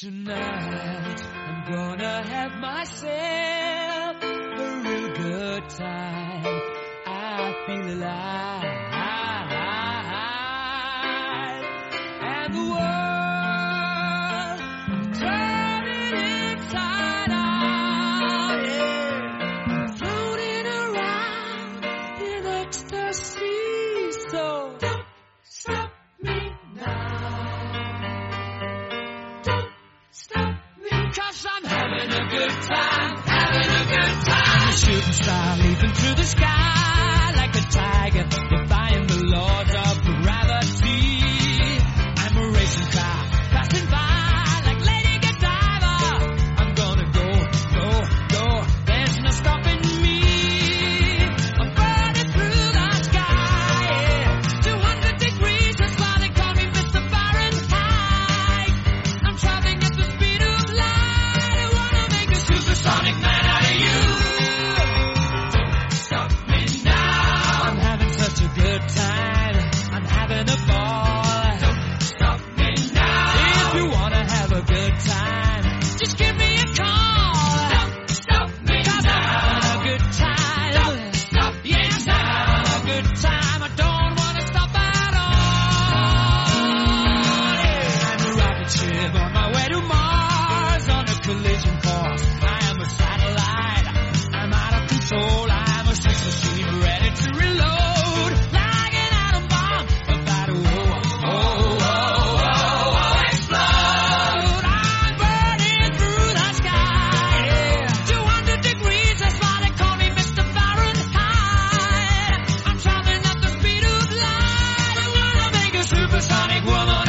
Tonight I'm gonna have myself a real good time. I feel alive. And the turning inside out. Yeah. Floating around in ecstasy. So time, having a good time. I'm a shooting star leaping through the sky like a tiger, a ship on my way to Mars on a collision course. I am a satellite. I'm out of control. I'm a sex machine ready to reload. Like an atom bomb about to oh, oh, oh, oh, oh, explode. I'm burning through the sky. Yeah. 200 degrees, that's why they call me Mr. Fahrenheit. I'm traveling at the speed of light. I wanna make a supersonic woman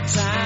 time.